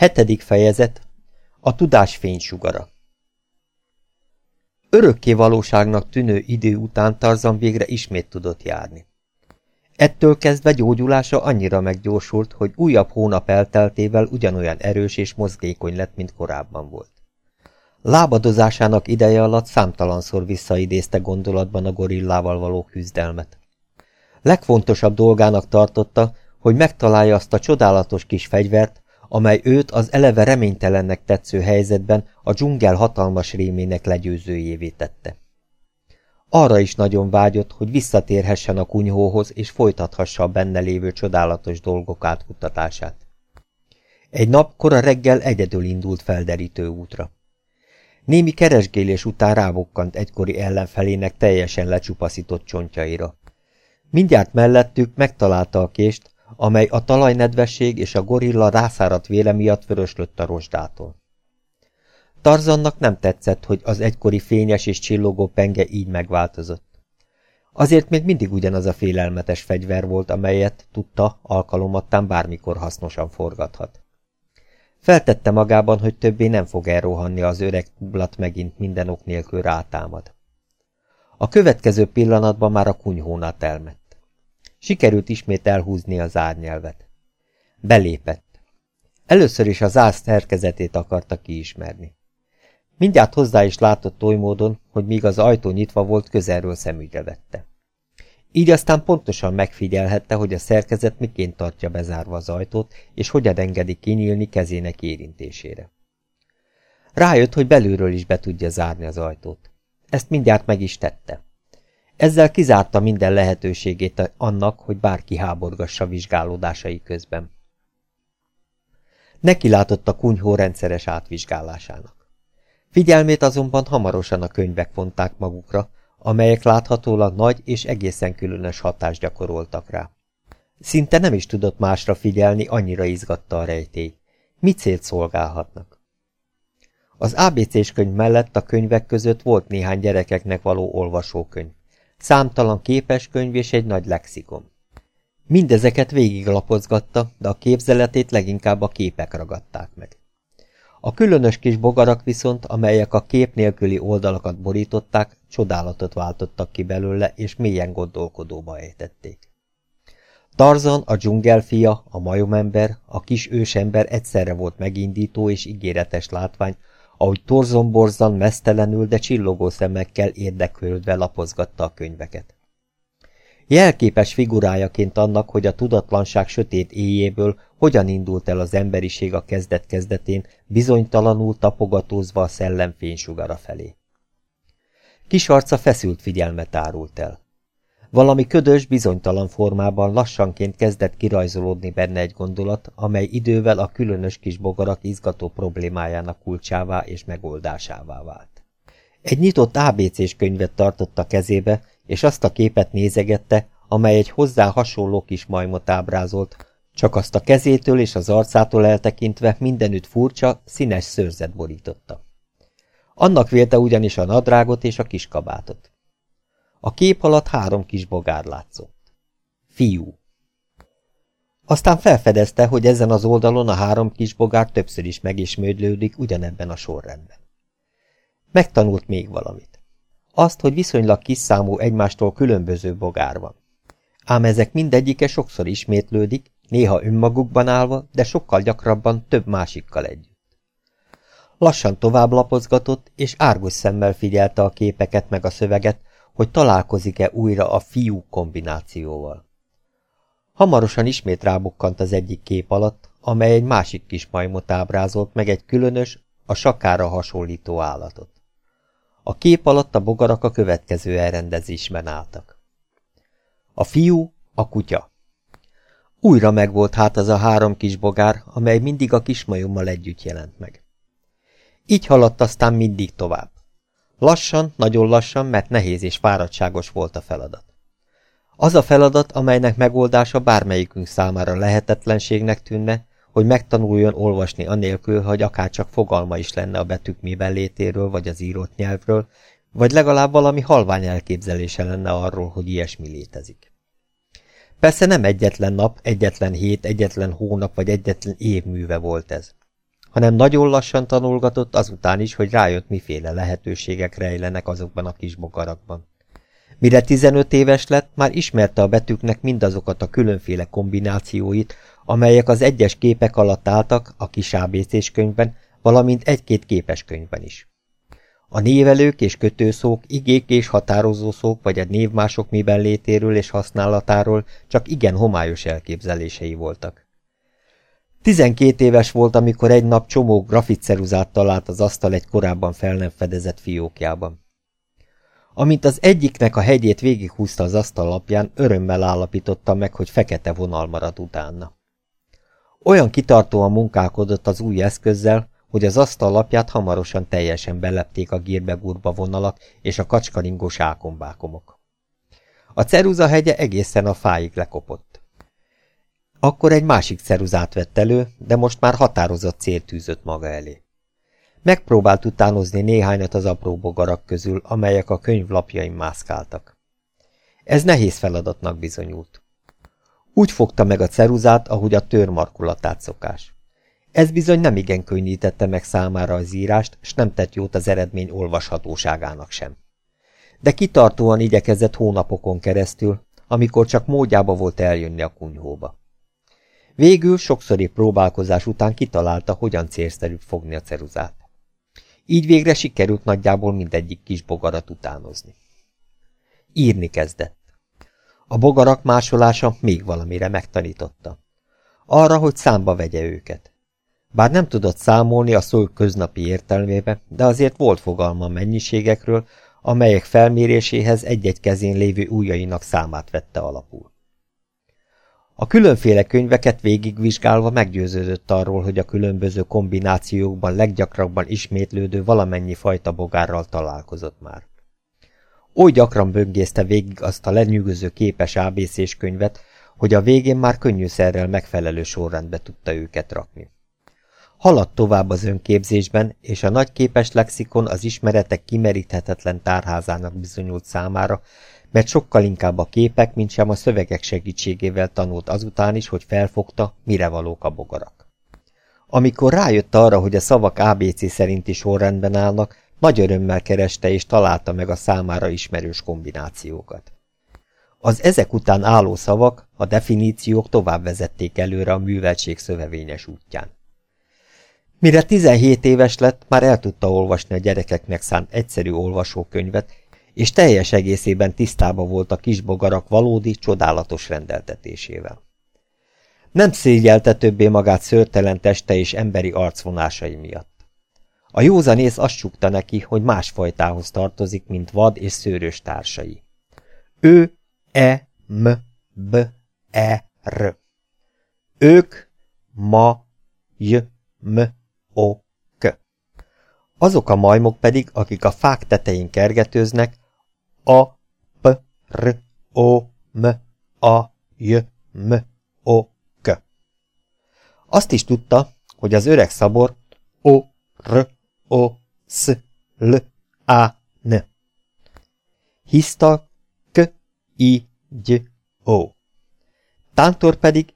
Hetedik fejezet A tudás fénysugara Örökké valóságnak tűnő idő után Tarzan végre ismét tudott járni. Ettől kezdve gyógyulása annyira meggyorsult, hogy újabb hónap elteltével ugyanolyan erős és mozgékony lett, mint korábban volt. Lábadozásának ideje alatt számtalanszor visszaidézte gondolatban a gorillával való küzdelmet. Legfontosabb dolgának tartotta, hogy megtalálja azt a csodálatos kis fegyvert, amely őt az eleve reménytelennek tetsző helyzetben a dzsungel hatalmas rémének legyőzőjévé tette. Arra is nagyon vágyott, hogy visszatérhessen a kunyhóhoz, és folytathassa a benne lévő csodálatos dolgok átkutatását. Egy nap kora reggel egyedül indult felderítő útra. Némi keresgélés után rábokkant egykori ellenfelének teljesen lecsupaszított csontjaira. Mindjárt mellettük megtalálta a kést, amely a talajnedvesség és a gorilla rászáradt véle miatt vöröslött a rozsdától. Tarzannak nem tetszett, hogy az egykori fényes és csillogó penge így megváltozott. Azért még mindig ugyanaz a félelmetes fegyver volt, amelyet, tudta, alkalomattán bármikor hasznosan forgathat. Feltette magában, hogy többé nem fog elrohanni az öreg kublat megint minden ok nélkül rátámad. A következő pillanatban már a kunyhónát elmet. Sikerült ismét elhúzni az árnyelvet. Belépett. Először is az ász szerkezetét akarta kiismerni. Mindjárt hozzá is látott oly módon, hogy míg az ajtó nyitva volt, közelről szemügyre vette. Így aztán pontosan megfigyelhette, hogy a szerkezet miként tartja bezárva az ajtót, és hogyan engedi kinyílni kezének érintésére. Rájött, hogy belülről is be tudja zárni az ajtót. Ezt mindjárt meg is tette. Ezzel kizárta minden lehetőségét annak, hogy bárki háborgassa vizsgálódásai közben. Neki látott a kunyhó rendszeres átvizsgálásának. Figyelmét azonban hamarosan a könyvek vonták magukra, amelyek láthatólag nagy és egészen különös hatást gyakoroltak rá. Szinte nem is tudott másra figyelni, annyira izgatta a rejtély. Mi célt szolgálhatnak? Az ABC-s könyv mellett a könyvek között volt néhány gyerekeknek való olvasókönyv számtalan képeskönyv és egy nagy lexikon. Mindezeket végiglapozgatta, de a képzeletét leginkább a képek ragadták meg. A különös kis bogarak viszont, amelyek a kép nélküli oldalakat borították, csodálatot váltottak ki belőle, és mélyen gondolkodóba ejtették. Tarzan, a dzsungelfia, a majomember, a kis ősember egyszerre volt megindító és ígéretes látvány, ahogy torzomborzan, mesztelenül, de csillogó szemekkel érdeklődve lapozgatta a könyveket. Jelképes figurájaként annak, hogy a tudatlanság sötét éjéből hogyan indult el az emberiség a kezdet-kezdetén, bizonytalanul tapogatózva a szellem fénysugara felé. Kis arca feszült figyelmet árult el. Valami ködös, bizonytalan formában lassanként kezdett kirajzolódni benne egy gondolat, amely idővel a különös kis bogarak izgató problémájának kulcsává és megoldásává vált. Egy nyitott ABC-s könyvet tartott a kezébe, és azt a képet nézegette, amely egy hozzá hasonló kis majmot ábrázolt, csak azt a kezétől és az arcától eltekintve mindenütt furcsa, színes szőrzet borította. Annak vélte ugyanis a nadrágot és a kiskabátot. A kép alatt három kis bogár látszott. Fiú. Aztán felfedezte, hogy ezen az oldalon a három kis bogár többször is megismétlődik ugyanebben a sorrendben. Megtanult még valamit. Azt, hogy viszonylag kis számú egymástól különböző bogár van. Ám ezek mindegyike sokszor ismétlődik, néha önmagukban állva, de sokkal gyakrabban több másikkal együtt. Lassan tovább lapozgatott, és árgus szemmel figyelte a képeket meg a szöveget, hogy találkozik-e újra a fiú kombinációval. Hamarosan ismét rábukkant az egyik kép alatt, amely egy másik kis majmot ábrázolt meg egy különös, a sakára hasonlító állatot. A kép alatt a bogarak a következő elrendezésben álltak. A fiú, a kutya. Újra megvolt hát az a három kis bogár, amely mindig a kismajommal együtt jelent meg. Így haladt aztán mindig tovább. Lassan, nagyon lassan, mert nehéz és fáradtságos volt a feladat. Az a feladat, amelynek megoldása bármelyikünk számára lehetetlenségnek tűnne, hogy megtanuljon olvasni anélkül, hogy akárcsak fogalma is lenne a betűk miben létéről, vagy az írott nyelvről, vagy legalább valami halvány elképzelése lenne arról, hogy ilyesmi létezik. Persze nem egyetlen nap, egyetlen hét, egyetlen hónap vagy egyetlen év műve volt ez. Hanem nagyon lassan tanulgatott azután is, hogy rájött, miféle lehetőségek rejlenek azokban a kis bogarakban. Mire 15 éves lett, már ismerte a betűknek mindazokat a különféle kombinációit, amelyek az egyes képek alatt álltak a kis ABC könyvben, valamint egy-két képes könyvben is. A névelők és kötőszók, igék és határozószók vagy a névmások miben létéről és használatáról csak igen homályos elképzelései voltak. Tizenkét éves volt, amikor egy nap csomó grafitceruzát talált az asztal egy korábban fel nem fedezett fiókjában. Amint az egyiknek a hegyét végighúzta az asztal lapján, örömmel állapította meg, hogy fekete vonal marad utána. Olyan kitartóan munkálkodott az új eszközzel, hogy az asztal lapját hamarosan teljesen belepték a gírbe vonalak és a kacskaringós ákombákomok. A ceruza hegye egészen a fáig lekopott. Akkor egy másik ceruzát vett elő, de most már határozott cél tűzött maga elé. Megpróbált utánozni néhányat az apró bogarak közül, amelyek a könyvlapjain mászkáltak. Ez nehéz feladatnak bizonyult. Úgy fogta meg a ceruzát, ahogy a tör markulatát szokás. Ez bizony nem igen könnyítette meg számára az írást, s nem tett jót az eredmény olvashatóságának sem. De kitartóan igyekezett hónapokon keresztül, amikor csak módjába volt eljönni a kunyhóba. Végül sokszori próbálkozás után kitalálta, hogyan célszerűbb fogni a ceruzát. Így végre sikerült nagyjából mindegyik kis bogarat utánozni. Írni kezdett. A bogarak másolása még valamire megtanította. Arra, hogy számba vegye őket. Bár nem tudott számolni a szó köznapi értelmébe, de azért volt fogalma a mennyiségekről, amelyek felméréséhez egy-egy kezén lévő ujjainak számát vette alapul. A különféle könyveket végigvizsgálva meggyőződött arról, hogy a különböző kombinációkban leggyakrabban ismétlődő valamennyi fajta bogárral találkozott már. Oly gyakran böngészte végig azt a lenyűgöző képes ABC-s könyvet, hogy a végén már könnyűszerrel megfelelő sorrendbe tudta őket rakni. Haladt tovább az önképzésben, és a nagyképes lexikon az ismeretek kimeríthetetlen tárházának bizonyult számára, mert sokkal inkább a képek, mint sem a szövegek segítségével tanult azután is, hogy felfogta, mire valók a bogarak. Amikor rájött arra, hogy a szavak ABC szerinti sorrendben állnak, nagy örömmel kereste és találta meg a számára ismerős kombinációkat. Az ezek után álló szavak, a definíciók tovább vezették előre a műveltség szövevényes útján. Mire 17 éves lett, már el tudta olvasni a gyerekeknek szánt egyszerű olvasókönyvet, és teljes egészében tisztába volt a kisbogarak valódi, csodálatos rendeltetésével. Nem szégyelte többé magát szörtelen teste és emberi arcvonásai miatt. A józanész azt csukta neki, hogy más fajtához tartozik, mint vad és szőrös társai. Ő, E, M, B, E, R. Ők, ma, j, m, o, k. Azok a majmok pedig, akik a fák tetején kergetőznek, a, p, r, o, m, a, j, m, o, k. Azt is tudta, hogy az öreg szabor o, r, o, s, l, a, n. Hiszta k, i, gy, o. Tántor pedig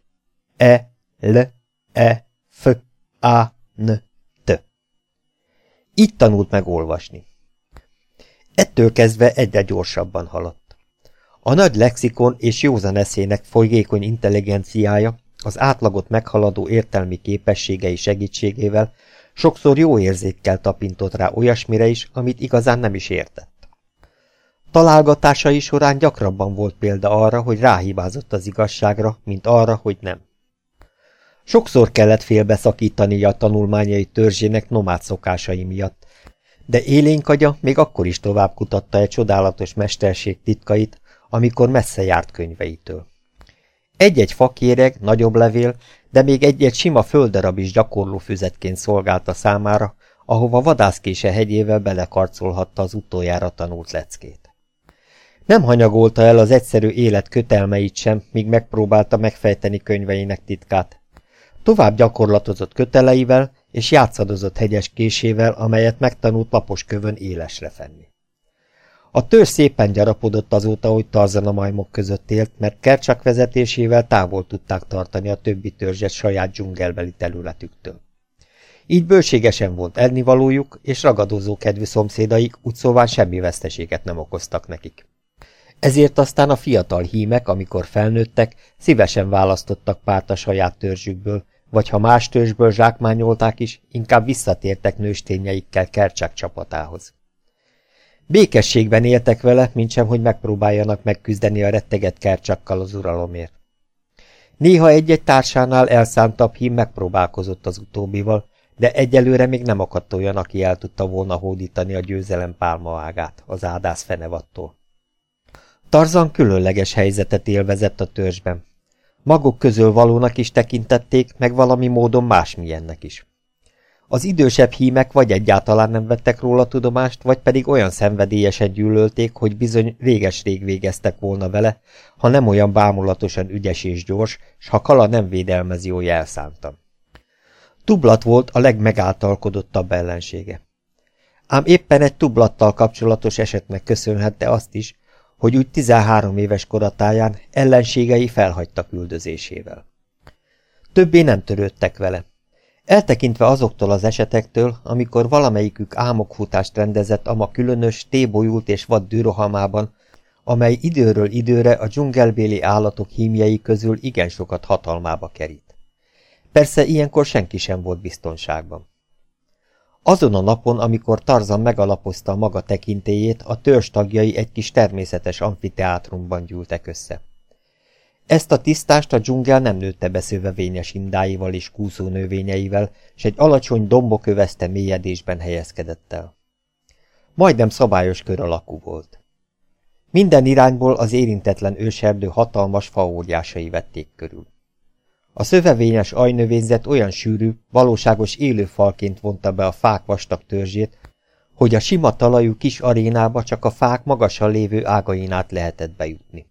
e, l, e, f, a, n, t. Így tanult meg olvasni. Ettől kezdve egyre gyorsabban haladt. A nagy lexikon és józan eszének folyékony intelligenciája az átlagot meghaladó értelmi képességei segítségével sokszor jó érzékkel tapintott rá olyasmire is, amit igazán nem is értett. Találgatásai során gyakrabban volt példa arra, hogy ráhibázott az igazságra, mint arra, hogy nem. Sokszor kellett félbeszakítani a tanulmányai törzsének nomád szokásai miatt, de élénk agya még akkor is tovább kutatta egy csodálatos mesterség titkait, amikor messze járt könyveitől. Egy-egy fakéreg, nagyobb levél, de még egy-egy sima földarab is gyakorló füzetként szolgálta számára, ahova vadászkése hegyével belekarcolhatta az utoljára tanult leckét. Nem hanyagolta el az egyszerű élet kötelmeit sem, míg megpróbálta megfejteni könyveinek titkát. Tovább gyakorlatozott köteleivel, és játszadozott hegyes késével, amelyet megtanult lapos kövön élesre fenni. A tör szépen gyarapodott azóta, hogy Tarzan a majmok között élt, mert Kercsak vezetésével távol tudták tartani a többi törzset saját dzsungelbeli területüktől. Így bőségesen volt ennivalójuk, és ragadozó kedvű szomszédaik úgy szóval semmi veszteséget nem okoztak nekik. Ezért aztán a fiatal hímek, amikor felnőttek, szívesen választottak párt a saját törzsükből, vagy ha más törzsből zsákmányolták is, inkább visszatértek nőstényeikkel Kercsák csapatához. Békességben éltek vele, mintsem, hogy megpróbáljanak megküzdeni a retteget Kercsakkal az uralomért. Néha egy-egy társánál elszántabb hím megpróbálkozott az utóbbival, de egyelőre még nem akadt olyan, aki el tudta volna hódítani a győzelem pálmaágát az ádász fenevattól. Tarzan különleges helyzetet élvezett a törzsben. Maguk közül valónak is tekintették, meg valami módon másmilyennek is. Az idősebb hímek vagy egyáltalán nem vettek róla tudomást, vagy pedig olyan szenvedélyesen gyűlölték, hogy bizony réges-rég végeztek volna vele, ha nem olyan bámulatosan ügyes és gyors, s ha Kala nem védelmezi, oly elszántan. Tublat volt a legmegáltalkodottabb ellensége. Ám éppen egy tublattal kapcsolatos esetnek köszönhette azt is, hogy úgy 13 éves koratáján ellenségei felhagytak üldözésével. Többé nem törődtek vele. Eltekintve azoktól az esetektől, amikor valamelyikük álmokfutást rendezett ama különös, tébolyult és vad dűrohamában, amely időről időre a dzsungelbéli állatok hímjei közül igen sokat hatalmába kerít. Persze ilyenkor senki sem volt biztonságban. Azon a napon, amikor Tarzan megalapozta a maga tekintélyét, a törzs tagjai egy kis természetes amfiteátrumban gyűltek össze. Ezt a tisztást a dzsungel nem nőtte be szövevényes indáival és kúszó növényeivel, s egy alacsony dombok övezte mélyedésben helyezkedett el. Majdnem szabályos kör alakú volt. Minden irányból az érintetlen őserdő hatalmas faóriásai vették körül. A szövevényes ajnövényzet olyan sűrű, valóságos élőfalként vonta be a fák vastag törzsét, hogy a sima talajú kis arénába csak a fák magasan lévő ágain át lehetett bejutni.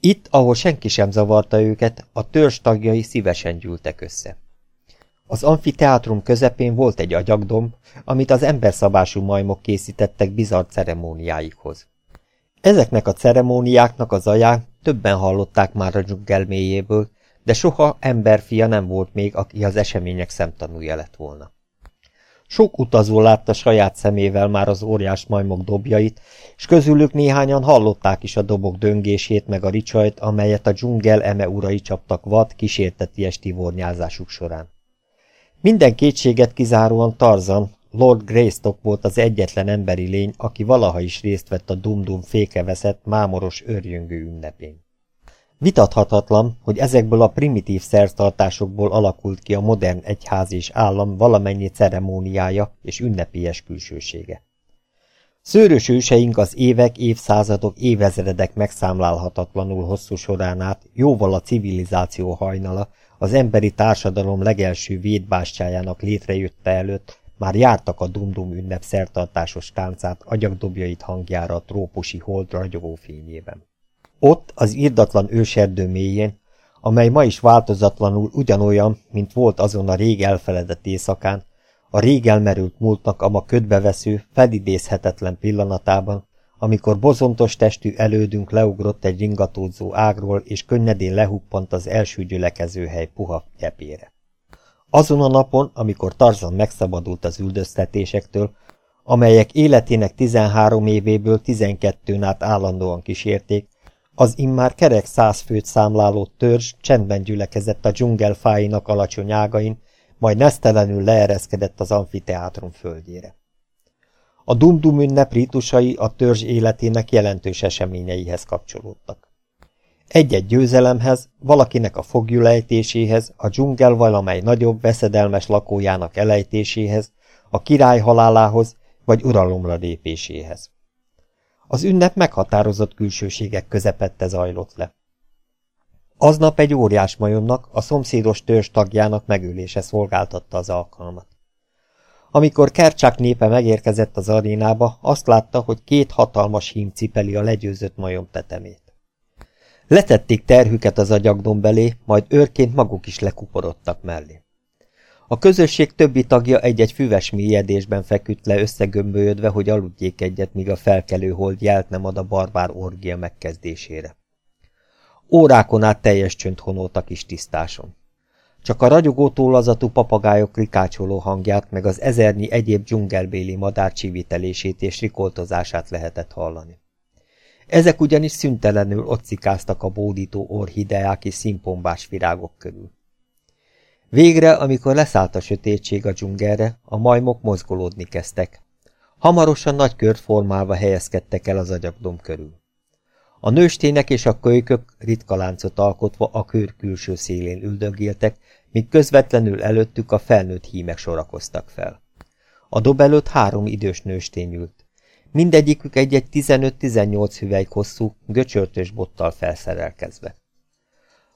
Itt, ahol senki sem zavarta őket, a törzs tagjai szívesen gyűltek össze. Az amfiteátrum közepén volt egy agyagdomb, amit az emberszabású majmok készítettek bizarr ceremóniáikhoz. Ezeknek a ceremóniáknak az aján többen hallották már a dzsungel mélyéből, de soha emberfia nem volt még, aki az események szemtanúja lett volna. Sok utazó látta saját szemével már az óriás majmok dobjait, és közülük néhányan hallották is a dobok döngését meg a ricsajt, amelyet a dzsungel eme urai csaptak vad kísérteti esti vornyázásuk során. Minden kétséget kizáróan Tarzan, Lord Greystock volt az egyetlen emberi lény, aki valaha is részt vett a Dum-Dum fékeveszett mámoros őrjöngő ünnepén. Vitathatatlan, hogy ezekből a primitív szertartásokból alakult ki a modern egyház és állam valamennyi ceremóniája és ünnepélyes külsősége. Szőrös őseink az évek, évszázadok, évezredek megszámlálhatatlanul hosszú során át, jóval a civilizáció hajnala, az emberi társadalom legelső védbástyájának létrejötte előtt, már jártak a dumdum ünnep szertartásos táncát agyagdobjait hangjára a trópusi hold ragyogó fényében. Ott, az írdatlan őserdő mélyén, amely ma is változatlanul ugyanolyan, mint volt azon a rég elfeledett éjszakán, a rég elmerült múltnak a ma ködbevesző, felidézhetetlen pillanatában, amikor bozontos testű elődünk leugrott egy ringatódzó ágról, és könnyedén lehuppant az első gyülekezőhely puha gyepére. Azon a napon, amikor Tarzan megszabadult az üldöztetésektől, amelyek életének 13 évéből 12-n át állandóan kísérték, az immár kerek száz főt számláló törzs csendben gyülekezett a dzsungel fáinak alacsony ágain, majd nesztelenül leereszkedett az amfiteátrum földjére. A Dum-Dum ünnep rítusai a törzs életének jelentős eseményeihez kapcsolódtak. Egy-egy győzelemhez, valakinek a fogjulejtéséhez, a dzsungel valamely nagyobb, veszedelmes lakójának elejtéséhez, a király halálához, vagy uralomra lépéséhez. Az ünnep meghatározott külsőségek közepette zajlott le. Aznap egy óriás majomnak, a szomszédos törzs tagjának megölése szolgáltatta az alkalmat. Amikor Kercsák népe megérkezett az arénába, azt látta, hogy két hatalmas hím cipeli a legyőzött majom tetemét. Letették terhüket az agyagdom belé, majd őrként maguk is lekuporodtak mellé. A közösség többi tagja egy-egy füves mélyedésben feküdt le összegömbölyödve, hogy aludjék egyet, míg a felkelő hold jelt nem ad a barbár orgia megkezdésére. Órákon át teljes csönd honolt a kis tisztáson. csak a ragyogó tólazatú papagájok rikácsoló hangját, meg az ezernyi egyéb dzsungelbéli madár csivitelését és rikoltozását lehetett hallani. Ezek ugyanis szüntelenül otcikáztak a bódító orhideák és színpombás virágok körül. Végre, amikor leszállt a sötétség a dzsungelre, a majmok mozgolódni kezdtek. Hamarosan nagy kört formálva helyezkedtek el az agyagdom körül. A nőstének és a kölykök ritka láncot alkotva a kör külső szélén üldögéltek, míg közvetlenül előttük a felnőtt hímek sorakoztak fel. A dob előtt három idős nőstény ült. Mindegyikük egy-egy 15-18 hüvelyk hosszú, göcsörtös bottal felszerelkezve.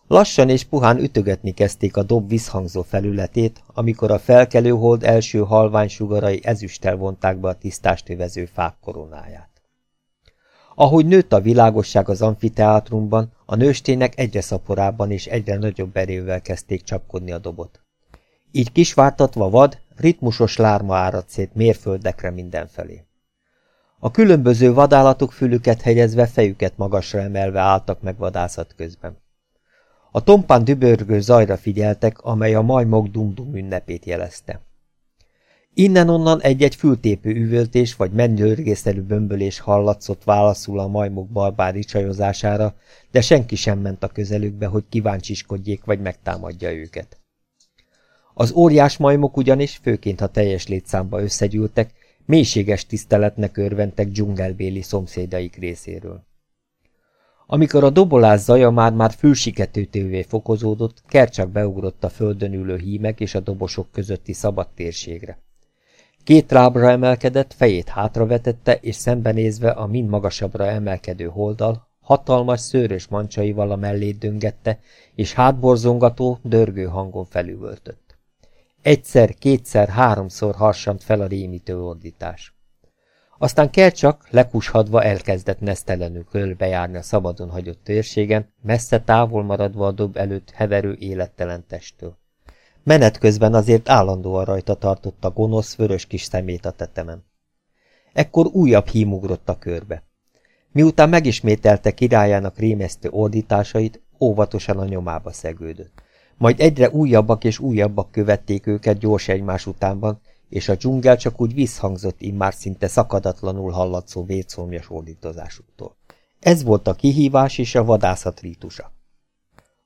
Lassan és puhán ütögetni kezdték a dob visszhangzó felületét, amikor a felkelő hold első halvány sugarai ezüsttel vonták be a tisztást övező fák koronáját. Ahogy nőtt a világosság az amfiteátrumban, a nőstének egyre szaporában és egyre nagyobb erővel kezdték csapkodni a dobot. Így kisvártatva vad, ritmusos lárma áradt szét mérföldekre mindenfelé. A különböző vadállatok fülüket hegyezve, fejüket magasra emelve álltak meg vadászat közben. A tompán dübörgő zajra figyeltek, amely a majmok dumdum ünnepét jelezte. Innen-onnan egy-egy fültépő üvöltés vagy mennyőrgészelű bömbölés hallatszott válaszul a majmok barbári csajozására, de senki sem ment a közelükbe, hogy kíváncsiskodjék vagy megtámadja őket. Az óriás majmok ugyanis, főként ha teljes létszámba összegyűltek, mélységes tiszteletnek örventek dzsungelbéli szomszédaik részéről. Amikor a dobolás zaja már-már fülsiketőtővé fokozódott, Kercsak beugrott a földön ülő hímek és a dobosok közötti szabad térségre. Két lábra emelkedett, fejét hátravetette, és szembenézve a mind magasabbra emelkedő holdal, hatalmas szőrös mancsaival a mellét döngette, és hátborzongató, dörgő hangon felüvöltött. Egyszer, kétszer, háromszor harsant fel a rémítő ordítás. Aztán csak lekushadva elkezdett nesztelenül körülbejárni a szabadon hagyott térségen, messze távol maradva a dob előtt heverő élettelen testtől. Menet közben azért állandóan rajta tartott a gonosz, vörös kis szemét a tetemen. Ekkor újabb hím ugrott a körbe. Miután megismételte királyának rémesztő ordításait, óvatosan a nyomába szegődött. Majd egyre újabbak és újabbak követték őket gyors egymás utánban, és a dzsungel csak úgy visszhangzott immár szinte szakadatlanul hallatszó vécomjas ordítozásuktól. Ez volt a kihívás és a vadászat rítusa.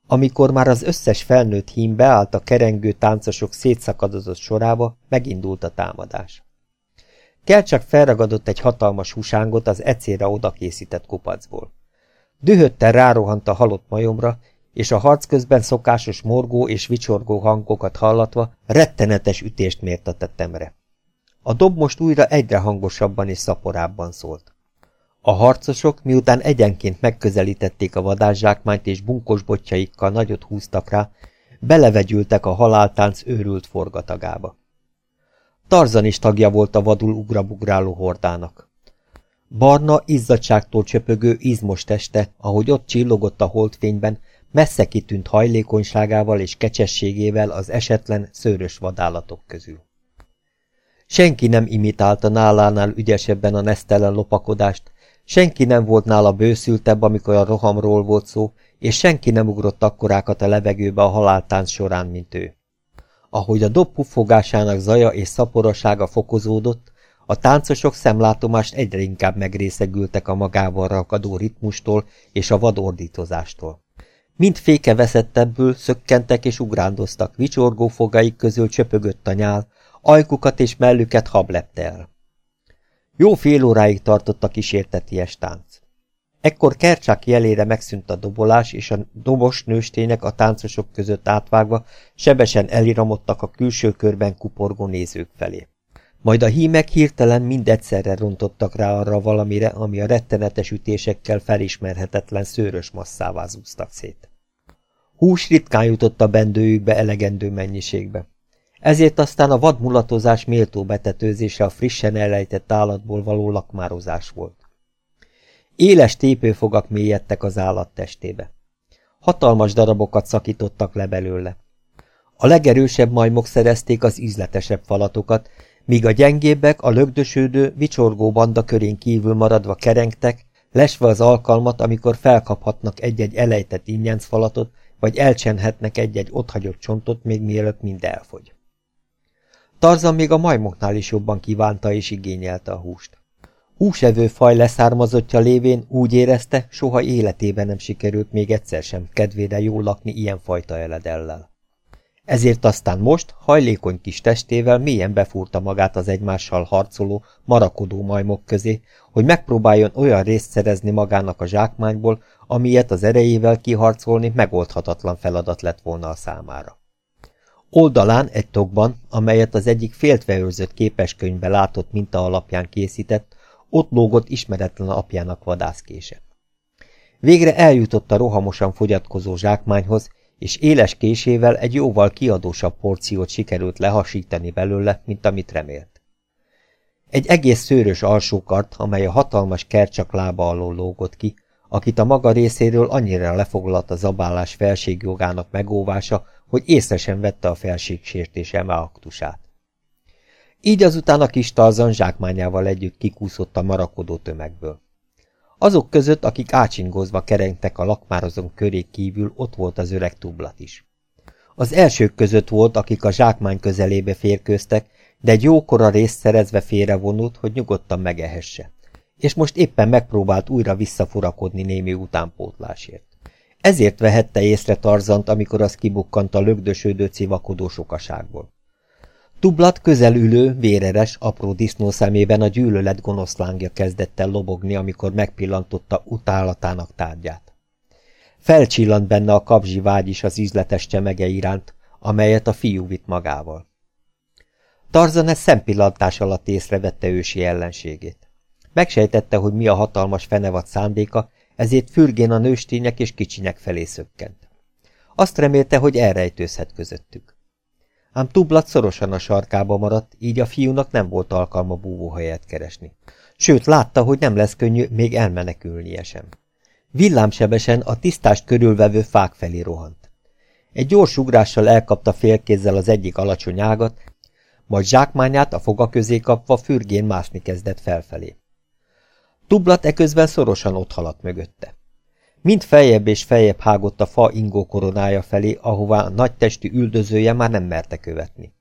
Amikor már az összes felnőtt hím beállt a kerengő táncosok szétszakadozott sorába, megindult a támadás. Kell csak felragadott egy hatalmas husángot az ecére odakészített kupacból. Dühötten rárohant a halott majomra, és a harc közben szokásos morgó és vicsorgó hangokat hallatva rettenetes ütést mért a tetemre. A dob most újra egyre hangosabban és szaporábban szólt. A harcosok, miután egyenként megközelítették a vadászsákmányt és bunkos botjaikkal nagyot húztak rá, belevegyültek a haláltánc őrült forgatagába. Tarzan is tagja volt a vadul ugrabugráló hordának. Barna, izzadságtól csöpögő, izmos teste, ahogy ott csillogott a holdfényben, messze kitűnt hajlékonyságával és kecsességével az esetlen szőrös vadállatok közül. Senki nem imitálta nálánál ügyesebben a nesztelen lopakodást, senki nem volt nála bőszültebb, amikor a rohamról volt szó, és senki nem ugrott akkorákat a levegőbe a haláltánc során, mint ő. Ahogy a dob pufogásának zaja és szaporosága fokozódott, a táncosok szemlátomást egyre inkább megrészegültek a magával rakadó ritmustól és a vadordítozástól. Mind féke veszettebből szökkentek és ugrándoztak, vicsorgó fogaik közül csöpögött a nyál, ajkukat és mellüket hab lepte el. Jó fél óráig tartott a kísérteties tánc. Ekkor Kercsák jelére megszűnt a dobolás, és a dobos nőstények a táncosok között átvágva sebesen eliramodtak a külső körben kuporgó nézők felé. Majd a hímek hirtelen mindegyszerre rontottak rá arra valamire, ami a rettenetes ütésekkel felismerhetetlen szőrös masszává zúztak szét. Hús ritkán jutott a bendőjükbe elegendő mennyiségbe. Ezért aztán a vadmulatozás méltó betetőzése a frissen elejtett állatból való lakmározás volt. Éles tépőfogak mélyedtek az állat testébe. Hatalmas darabokat szakítottak le belőle. A legerősebb majmok szerezték az ízletesebb falatokat, míg a gyengébbek a lögdösődő, vicsorgó banda körén kívül maradva kerengtek, lesve az alkalmat, amikor felkaphatnak egy-egy elejtett ingyenc falatot, vagy elcsenhetnek egy-egy otthagyott csontot, még mielőtt mind elfogy. Tarzan még a majmoknál is jobban kívánta és igényelte a húst. Húsevő faj leszármazottja lévén úgy érezte, soha életében nem sikerült még egyszer sem kedvére jól lakni ilyen fajta eledellel. Ezért aztán most, hajlékony kis testével mélyen befúrta magát az egymással harcoló, marakodó majmok közé, hogy megpróbáljon olyan részt szerezni magának a zsákmányból, amilyet az erejével kiharcolni megoldhatatlan feladat lett volna a számára. Oldalán egy tokban, amelyet az egyik féltve őrzött képeskönyvbe látott minta alapján készített, ott lógott ismeretlen apjának vadászkése. Végre eljutott a rohamosan fogyatkozó zsákmányhoz, és éles késével egy jóval kiadósabb porciót sikerült lehasítani belőle, mint amit remélt. Egy egész szőrös alsókart, amely a hatalmas kercsak lába alól lógott ki, akit a maga részéről annyira lefoglalt a zabálás felségjogának megóvása, hogy észre sem vette a felségsértés eme aktusát. Így azután a kis Tarzan zsákmányával együtt kikúszott a marakodó tömegből. Azok között, akik ácsingozva kerengtek a lakmározón köré kívül, ott volt az öreg tublat is. Az elsők között volt, akik a zsákmány közelébe férkőztek, de egy jókora részt szerezve félrevonult, hogy nyugodtan megehesse. És most éppen megpróbált újra visszafurakodni némi utánpótlásért. Ezért vehette észre Tarzant, amikor az kibukkant a lögdösödő civakodó sokaságból. Tublat közelülő, véreres, apró disznó szemében a gyűlölet gonosz lángja kezdett el lobogni, amikor megpillantotta utálatának tárgyát. Felcsillant benne a kapzsi vágy is az ízletes csemege iránt, amelyet a fiú vitt magával. Tarzan ez szempillantás alatt észrevette ősi ellenségét. Megsejtette, hogy mi a hatalmas fenevad szándéka, ezért fürgén a nőstények és kicsinyek felé szökkent. Azt remélte, hogy elrejtőzhet közöttük ám Tublat szorosan a sarkába maradt, így a fiúnak nem volt alkalma búvóhelyet keresni. Sőt, látta, hogy nem lesz könnyű még elmenekülnie sem. Villámsebesen a tisztást körülvevő fák felé rohant. Egy gyors ugrással elkapta félkézzel az egyik alacsony ágat, majd zsákmányát a foga közé kapva fürgén mászni kezdett felfelé. Tublat eközben szorosan ott haladt mögötte. Mind feljebb és feljebb hágott a fa ingó koronája felé, ahová a nagy testű üldözője már nem merte követni.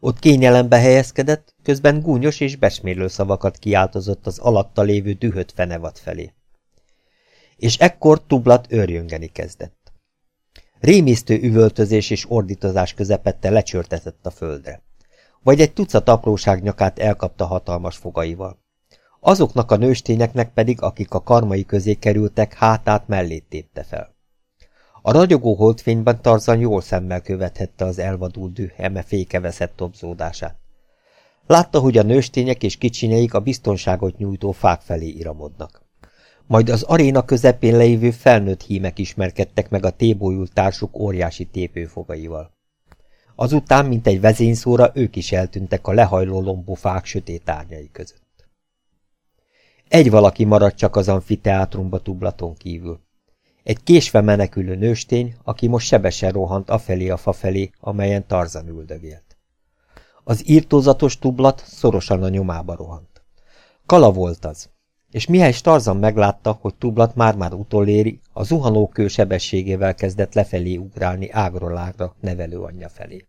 Ott kényelembe helyezkedett, közben gúnyos és besmérlő szavakat kiáltozott az alatta lévő dühött fenevad felé. És ekkor Tublat őrjöngeni kezdett. Rémisztő üvöltözés és ordítozás közepette lecsörtetett a földre. Vagy egy tucat apróság nyakát elkapta hatalmas fogaival. Azoknak a nőstényeknek pedig, akik a karmai közé kerültek, hátát mellét tépte fel. A ragyogó holdfényben Tarzan jól szemmel követhette az elvadult düh eme fékeveszett tobzódását. Látta, hogy a nőstények és kicsinyeik a biztonságot nyújtó fák felé iramodnak. Majd az aréna közepén leívő felnőtt hímek ismerkedtek meg a tébolyult társuk óriási tépőfogaival. Azután, mint egy vezényszóra, ők is eltűntek a lehajló lombó fák sötét árnyai között. Egy valaki maradt csak az amfiteátrumba tublaton kívül. Egy késve menekülő nőstény, aki most sebesen rohant afelé a fa felé, amelyen Tarzan üldögélt. Az írtózatos tublat szorosan a nyomába rohant. Kala volt az, és mihely Tarzan meglátta, hogy tublat már-már utoléri, a zuhanókő sebességével kezdett lefelé ugrálni ágról ágra nevelő anyja felé.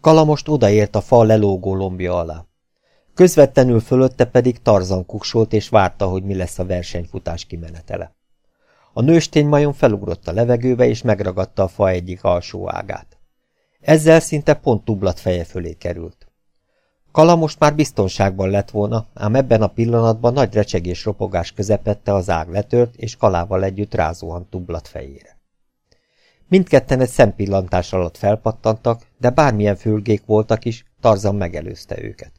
Kala most odaért a fal lelógó lombja alá. Közvetlenül fölötte pedig Tarzan kuksolt és várta, hogy mi lesz a versenyfutás kimenetele. A nőstény majom felugrott a levegőbe és megragadta a fa egyik alsó ágát. Ezzel szinte pont tublat feje fölé került. Kala most már biztonságban lett volna, ám ebben a pillanatban nagy recsegés ropogás közepette az ág letört, és kalával együtt rázóhan tublat fejére. Mindketten egy szempillantás alatt felpattantak, de bármilyen fülgék voltak is, Tarzan megelőzte őket.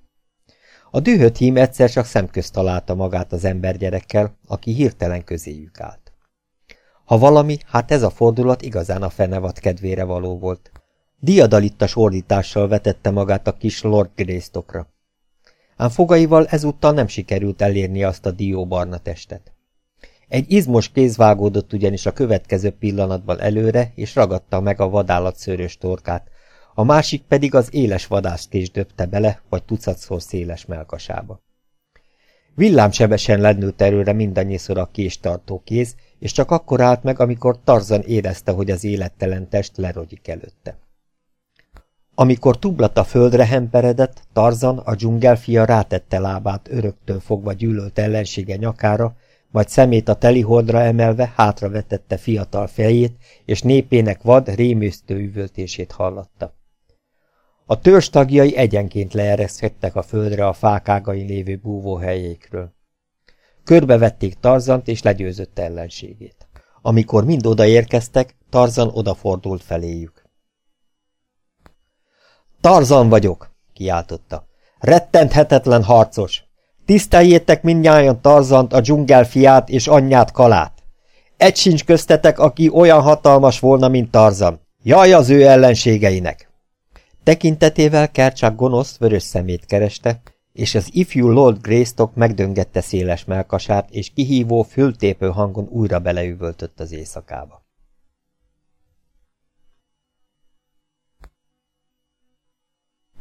A dühött hím egyszer csak szemközt találta magát az embergyerekkel, aki hirtelen közéjük állt. Ha valami, hát ez a fordulat igazán a fenevad kedvére való volt. Diadalittas ordítással vetette magát a kis Lord Greystokra. Ám fogaival ezúttal nem sikerült elérni azt a dióbarna testet. Egy izmos kéz vágódott ugyanis a következő pillanatban előre, és ragadta meg a vadállat szőrös torkát, a másik pedig az éles vadászkés döpte bele, vagy tucatszor széles melkasába. Villámsebesen lennőtt erőre mindannyiszor a késtartó kéz, és csak akkor állt meg, amikor Tarzan érezte, hogy az élettelen test lerogyik előtte. Amikor Tublata földre hemperedett, Tarzan, a dzsungelfia rátette lábát öröktől fogva gyűlölt ellensége nyakára, majd szemét a telihordra emelve hátravetette fiatal fejét, és népének vad, rémőztő üvöltését hallatta. A törzs tagjai egyenként leereszkedtek a földre a fákágain lévő búvóhelyékről. Körbevették Tarzant és legyőzött ellenségét. Amikor mind odaérkeztek, Tarzan odafordult feléjük. Tarzan vagyok, kiáltotta. Rettenthetetlen harcos! Tiszteljétek mindnyájan Tarzant, a dzsungel fiát és anyját Kalát! Egy sincs köztetek, aki olyan hatalmas volna, mint Tarzan. Jaj az ő ellenségeinek! Tekintetével Kercsák gonosz, vörös szemét kereste, és az ifjú Lord Greystock megdöngette széles melkasát, és kihívó, fültépő hangon újra beleüvöltött az éjszakába.